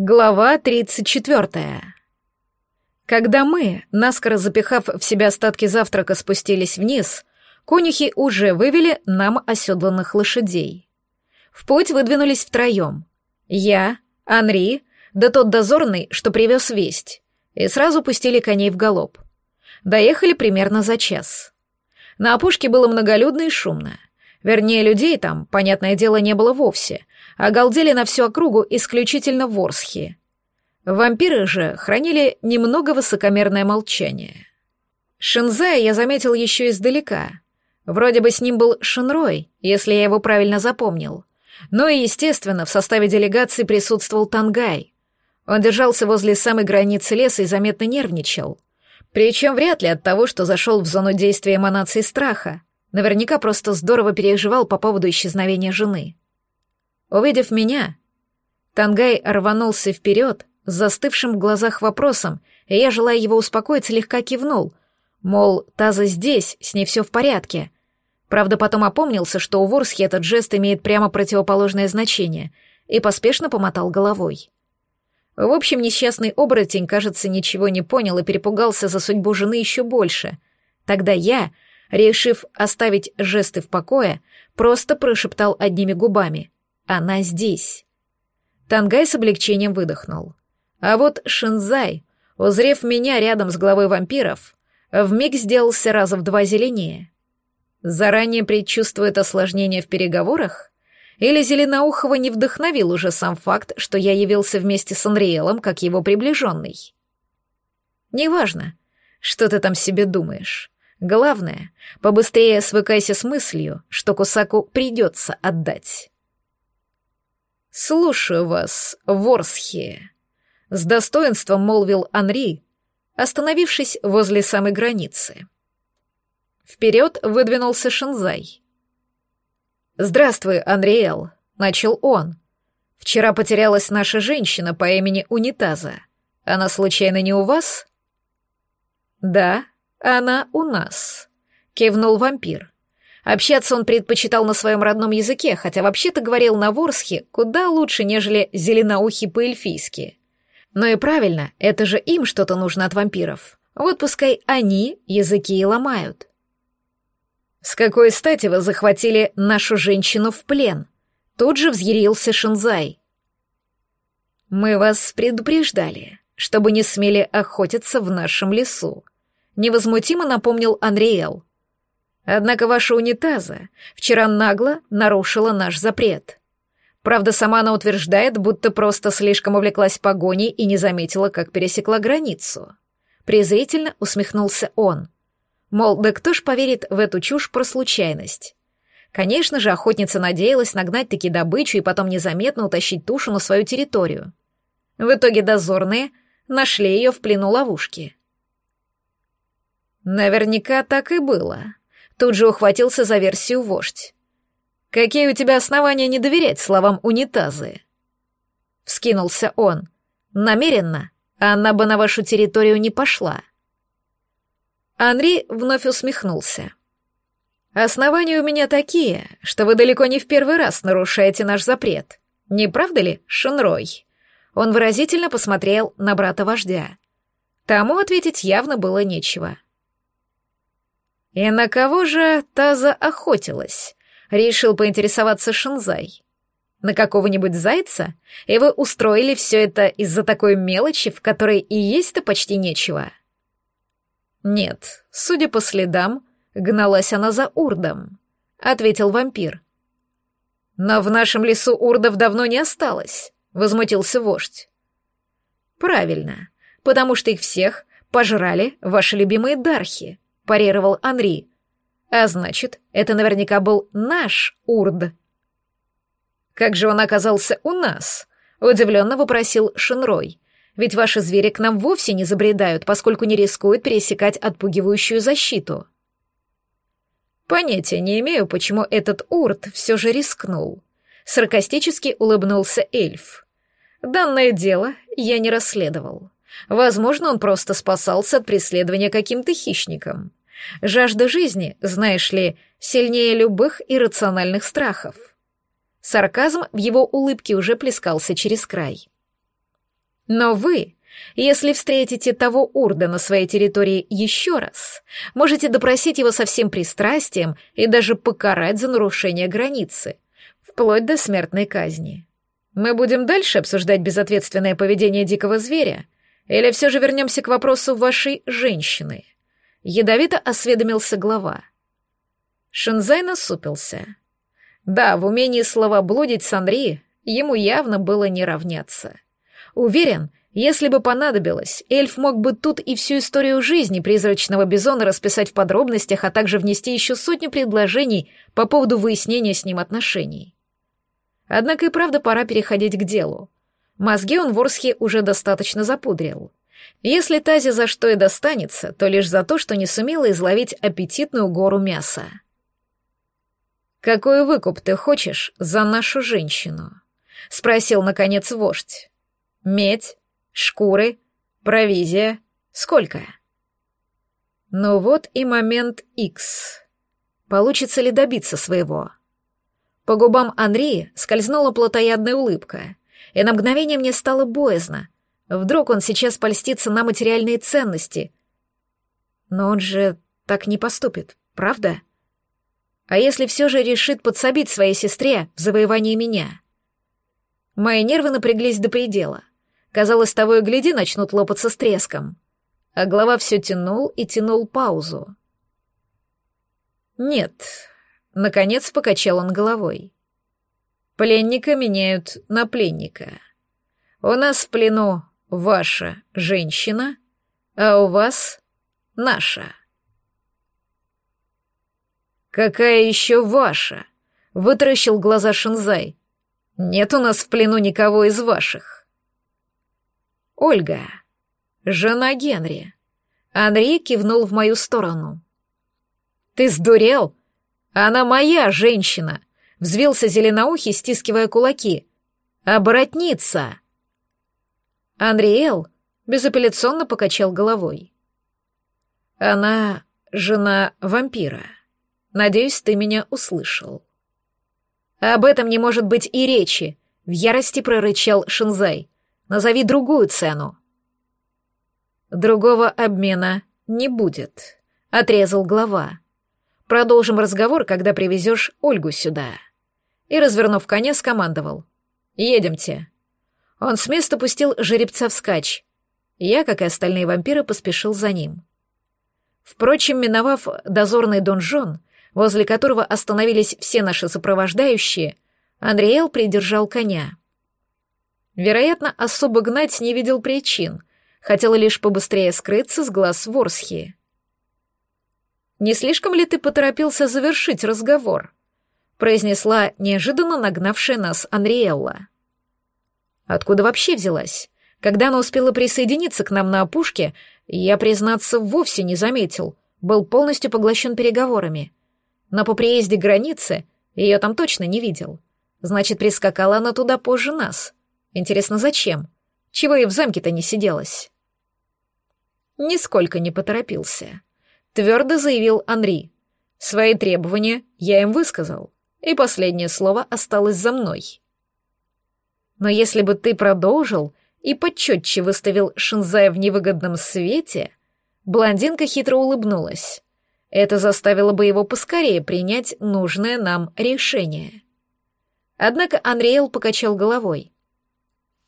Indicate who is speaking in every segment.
Speaker 1: Глава 34. Когда мы, наскоро запихав в себя остатки завтрака, спустились вниз, конюхи уже вывели нам оседланных лошадей. В путь выдвинулись втроем. Я, Анри, да тот дозорный, что привез весть, и сразу пустили коней в галоп. Доехали примерно за час. На опушке было многолюдно и шумно. Вернее, людей там, понятное дело, не было вовсе — а на всю округу исключительно ворсхи. Вампиры же хранили немного высокомерное молчание. Шинзая я заметил еще издалека. Вроде бы с ним был Шинрой, если я его правильно запомнил. Но и, естественно, в составе делегации присутствовал Тангай. Он держался возле самой границы леса и заметно нервничал. Причем вряд ли от того, что зашел в зону действия эманации страха. Наверняка просто здорово переживал по поводу исчезновения жены. Увидев меня, Тангай рванулся вперед с застывшим в глазах вопросом, и я, желая его успокоить, слегка кивнул, мол, Таза здесь, с ней все в порядке. Правда, потом опомнился, что у Ворсхи этот жест имеет прямо противоположное значение, и поспешно помотал головой. В общем, несчастный оборотень, кажется, ничего не понял и перепугался за судьбу жены еще больше. Тогда я, решив оставить жесты в покое, просто прошептал одними губами — она здесь. Тангай с облегчением выдохнул. А вот Шинзай, узрев меня рядом с главой вампиров, вмиг сделался раза в два зеленее. Заранее предчувствует осложнение в переговорах? Или Зеленоухова не вдохновил уже сам факт, что я явился вместе с Анриэлом как его приближенный? Неважно, что ты там себе думаешь. Главное, побыстрее свыкайся с мыслью, что Кусаку придется отдать. «Слушаю вас, Ворсхи», — с достоинством молвил Анри, остановившись возле самой границы. Вперед выдвинулся Шинзай. «Здравствуй, Анриэл», — начал он. «Вчера потерялась наша женщина по имени Унитаза. Она случайно не у вас?» «Да, она у нас», — кивнул вампир. Общаться он предпочитал на своем родном языке, хотя вообще-то говорил на ворсхе куда лучше, нежели зеленоухий по-эльфийски. Но и правильно, это же им что-то нужно от вампиров. Вот пускай они языки и ломают. «С какой стати вы захватили нашу женщину в плен?» Тут же взъярился Шинзай. «Мы вас предупреждали, чтобы не смели охотиться в нашем лесу», — невозмутимо напомнил Анриэл. Однако ваша унитаза вчера нагло нарушила наш запрет. Правда, сама она утверждает, будто просто слишком увлеклась погоней и не заметила, как пересекла границу. Презрительно усмехнулся он. Мол, да кто ж поверит в эту чушь про случайность? Конечно же, охотница надеялась нагнать таки добычу и потом незаметно утащить тушу на свою территорию. В итоге дозорные нашли ее в плену ловушки. Наверняка так и было, Тут же ухватился за версию вождь. «Какие у тебя основания не доверять словам унитазы?» Вскинулся он. «Намеренно, она бы на вашу территорию не пошла». Анри вновь усмехнулся. «Основания у меня такие, что вы далеко не в первый раз нарушаете наш запрет. Не правда ли, Шенрой?» Он выразительно посмотрел на брата вождя. Тому ответить явно было нечего. «И на кого же Таза охотилась?» — решил поинтересоваться Шинзай. «На какого-нибудь зайца? И вы устроили все это из-за такой мелочи, в которой и есть-то почти нечего?» «Нет, судя по следам, гналась она за урдом», — ответил вампир. «Но в нашем лесу урдов давно не осталось», — возмутился вождь. «Правильно, потому что их всех пожрали ваши любимые дархи», парировал Анри. А значит, это наверняка был наш Урд. Как же он оказался у нас? Удивленно вопросил Шинрой. Ведь ваши звери к нам вовсе не забредают, поскольку не рискуют пересекать отпугивающую защиту. Понятия не имею, почему этот Урд все же рискнул. Саркастически улыбнулся эльф. Данное дело я не расследовал. Возможно, он просто спасался от преследования каким-то хищником. Жажда жизни, знаешь ли, сильнее любых иррациональных страхов. Сарказм в его улыбке уже плескался через край. Но вы, если встретите того урда на своей территории еще раз, можете допросить его со всем пристрастием и даже покарать за нарушение границы, вплоть до смертной казни. Мы будем дальше обсуждать безответственное поведение дикого зверя, или все же вернемся к вопросу вашей женщины? Ядовито осведомился глава. Шинзай насупился. Да, в умении слова блудить с Анри ему явно было не равняться. Уверен, если бы понадобилось, эльф мог бы тут и всю историю жизни призрачного бизона расписать в подробностях, а также внести еще сотню предложений по поводу выяснения с ним отношений. Однако и правда пора переходить к делу. Мозги он Ворсхе уже достаточно запудрил. Если Тазе за что и достанется, то лишь за то, что не сумела изловить аппетитную гору мяса. «Какой выкуп ты хочешь за нашу женщину?» — спросил, наконец, вождь. «Медь? Шкуры? Провизия? Сколько?» Ну вот и момент X. Получится ли добиться своего? По губам Анри скользнула плотоядная улыбка, и на мгновение мне стало боязно. Вдруг он сейчас польстится на материальные ценности. Но он же так не поступит, правда? А если все же решит подсобить своей сестре в завоевании меня? Мои нервы напряглись до предела. Казалось, того и гляди начнут лопаться с треском. А глава все тянул и тянул паузу. «Нет, Наконец покачал он головой. Пленника меняют на пленника. У нас в плену ваша женщина, а у вас наша. Какая еще ваша? Вытаращил глаза Шинзай. Нет у нас в плену никого из ваших. Ольга, жена Генри. Анри кивнул в мою сторону. Ты сдурел? Она моя женщина!» — взвился зеленоухий, стискивая кулаки. «Оборотница!» Анриэл безапелляционно покачал головой. «Она жена вампира. Надеюсь, ты меня услышал». «Об этом не может быть и речи», — в ярости прорычал Шинзай. «Назови другую цену». «Другого обмена не будет», — отрезал глава. Продолжим разговор, когда привезешь Ольгу сюда». И, развернув коня, скомандовал. «Едемте». Он с места пустил жеребца вскачь. Я, как и остальные вампиры, поспешил за ним. Впрочем, миновав дозорный донжон, возле которого остановились все наши сопровождающие, Андреэл придержал коня. Вероятно, особо гнать не видел причин, хотел лишь побыстрее скрыться с глаз Ворсхи. Не слишком ли ты поторопился завершить разговор?» произнесла неожиданно нагнавшая нас Анриэлла. Откуда вообще взялась? Когда она успела присоединиться к нам на опушке, я, признаться, вовсе не заметил, был полностью поглощен переговорами. Но по приезде к границе ее там точно не видел. Значит, прискакала она туда позже нас. Интересно, зачем? Чего и в замке-то не сиделась? Нисколько не поторопился твердо заявил Анри. Свои требования я им высказал, и последнее слово осталось за мной. Но если бы ты продолжил и почетче выставил Шинзая в невыгодном свете, блондинка хитро улыбнулась. Это заставило бы его поскорее принять нужное нам решение. Однако Анриэл покачал головой.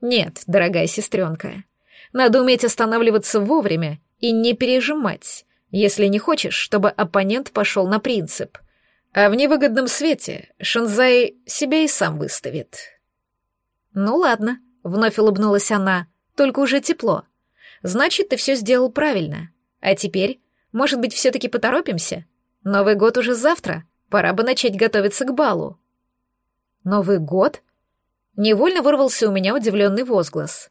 Speaker 1: «Нет, дорогая сестренка, надо уметь останавливаться вовремя и не пережимать, если не хочешь, чтобы оппонент пошел на принцип. А в невыгодном свете Шинзай себя и сам выставит. «Ну ладно», — вновь улыбнулась она, — «только уже тепло. Значит, ты все сделал правильно. А теперь, может быть, все-таки поторопимся? Новый год уже завтра, пора бы начать готовиться к балу». «Новый год?» Невольно вырвался у меня удивленный возглас.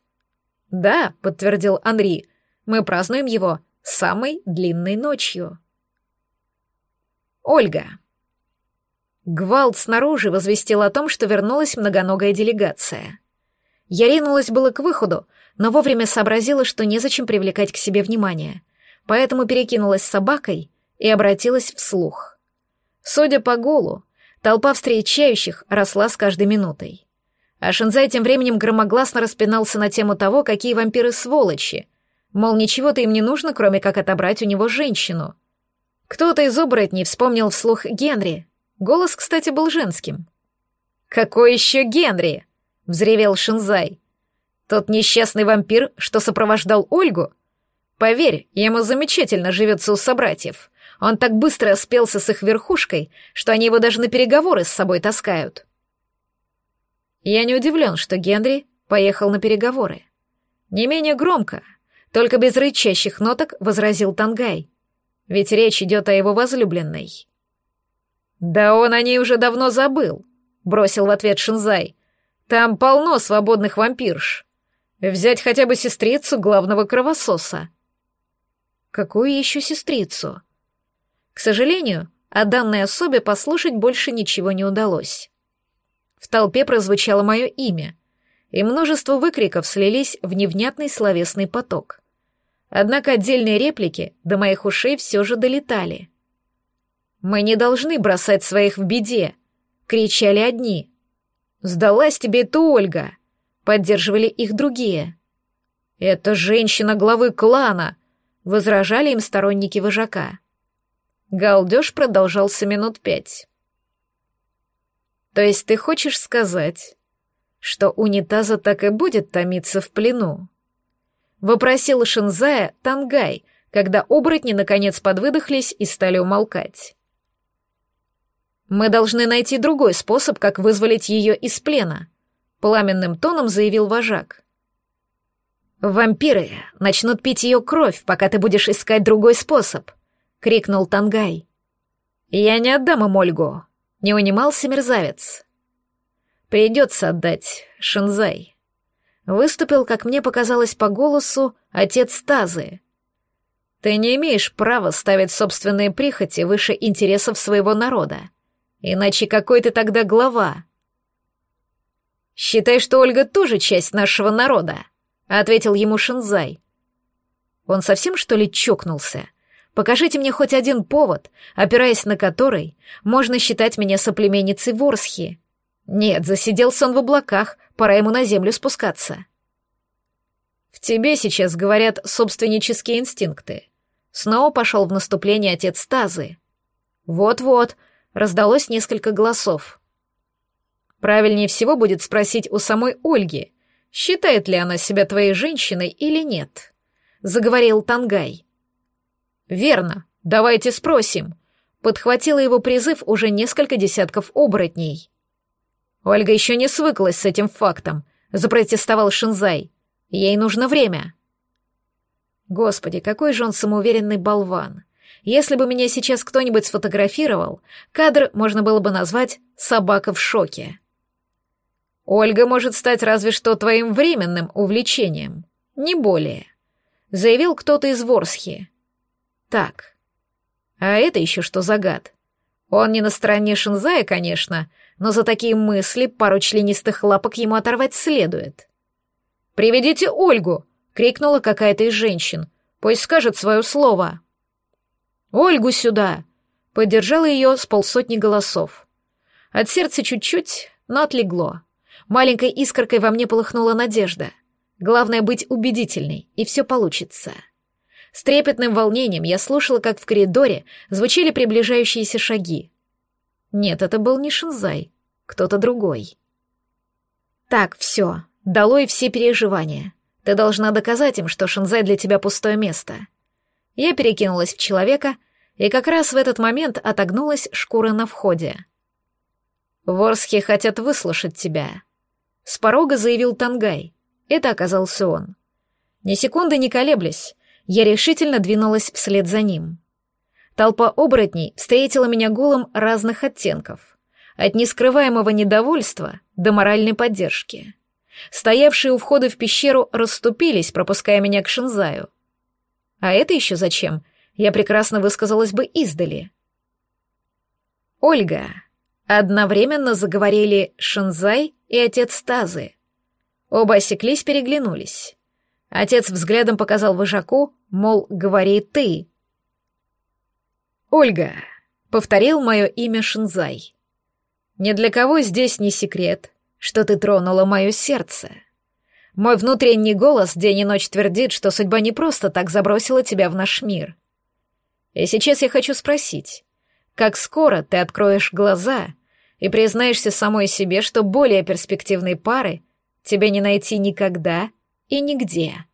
Speaker 1: «Да», — подтвердил Анри, — «мы празднуем его самой длинной ночью. Ольга. Гвалт снаружи возвестил о том, что вернулась многоногая делегация. Я ринулась было к выходу, но вовремя сообразила, что незачем привлекать к себе внимание, поэтому перекинулась с собакой и обратилась вслух. Судя по голу, толпа встречающих росла с каждой минутой. А Шинзай тем временем громогласно распинался на тему того, какие вампиры сволочи. Мол, ничего-то им не нужно, кроме как отобрать у него женщину. Кто-то из оборотней вспомнил вслух Генри. Голос, кстати, был женским. «Какой еще Генри?» — взревел Шинзай. «Тот несчастный вампир, что сопровождал Ольгу? Поверь, ему замечательно живется у собратьев. Он так быстро спелся с их верхушкой, что они его даже на переговоры с собой таскают». Я не удивлен, что Генри поехал на переговоры. Не менее громко, только без рычащих ноток возразил Тангай. Ведь речь идет о его возлюбленной. «Да он о ней уже давно забыл», — бросил в ответ Шинзай. «Там полно свободных вампирш. Взять хотя бы сестрицу главного кровососа». «Какую еще сестрицу?» К сожалению, о данной особе послушать больше ничего не удалось. В толпе прозвучало мое имя, и множество выкриков слились в невнятный словесный поток. Однако отдельные реплики до моих ушей все же долетали. «Мы не должны бросать своих в беде!» — кричали одни. «Сдалась тебе эта Ольга!» — поддерживали их другие. «Это женщина главы клана!» — возражали им сторонники вожака. Галдеж продолжался минут пять. То есть ты хочешь сказать, что унитаза так и будет томиться в плену? Вопросил Шинзая Тангай, когда оборотни наконец подвыдохлись и стали умолкать. «Мы должны найти другой способ, как вызволить ее из плена», — пламенным тоном заявил вожак. «Вампиры начнут пить ее кровь, пока ты будешь искать другой способ», — крикнул Тангай. «Я не отдам им Ольгу. Не унимался мерзавец. Придется отдать, Шинзай. Выступил, как мне показалось по голосу, отец Тазы. Ты не имеешь права ставить собственные прихоти выше интересов своего народа. Иначе какой ты тогда глава? Считай, что Ольга тоже часть нашего народа, ответил ему Шинзай. Он совсем что ли чокнулся? Покажите мне хоть один повод, опираясь на который можно считать меня соплеменницей Ворсхи. Нет, засиделся он в облаках, пора ему на землю спускаться. В тебе сейчас говорят собственнические инстинкты. Снова пошел в наступление отец Тазы. Вот-вот, раздалось несколько голосов. Правильнее всего будет спросить у самой Ольги, считает ли она себя твоей женщиной или нет. Заговорил Тангай. «Верно, давайте спросим», — подхватила его призыв уже несколько десятков оборотней. Ольга еще не свыклась с этим фактом, запротестовал Шинзай. Ей нужно время. Господи, какой же он самоуверенный болван. Если бы меня сейчас кто-нибудь сфотографировал, кадр можно было бы назвать «собака в шоке». Ольга может стать разве что твоим временным увлечением, не более, заявил кто-то из Ворсхи. Так. А это еще что за гад? Он не на стороне Шинзая, конечно, но за такие мысли пару членистых лапок ему оторвать следует. «Приведите Ольгу!» — крикнула какая-то из женщин. «Пусть скажет свое слово». «Ольгу сюда!» — поддержала ее с полсотни голосов. От сердца чуть-чуть, но отлегло. Маленькой искоркой во мне полыхнула надежда. Главное быть убедительной, и все получится. С трепетным волнением я слушала, как в коридоре звучали приближающиеся шаги. Нет, это был не Шинзай, кто-то другой. Так, все, долой все переживания. Ты должна доказать им, что Шинзай для тебя пустое место. Я перекинулась в человека, и как раз в этот момент отогнулась шкура на входе. «Ворсхи хотят выслушать тебя», — с порога заявил Тангай. Это оказался он. Ни секунды не колеблясь, я решительно двинулась вслед за ним. Толпа оборотней встретила меня голым разных оттенков, от нескрываемого недовольства до моральной поддержки. Стоявшие у входа в пещеру расступились, пропуская меня к Шинзаю. А это еще зачем? Я прекрасно высказалась бы издали. Ольга. Одновременно заговорили Шинзай и отец Тазы. Оба осеклись, переглянулись. Отец взглядом показал вожаку, мол, говори ты. «Ольга», — повторил мое имя Шинзай. «Ни для кого здесь не секрет, что ты тронула мое сердце. Мой внутренний голос день и ночь твердит, что судьба не просто так забросила тебя в наш мир. И сейчас я хочу спросить, как скоро ты откроешь глаза и признаешься самой себе, что более перспективной пары тебе не найти никогда и нигде?»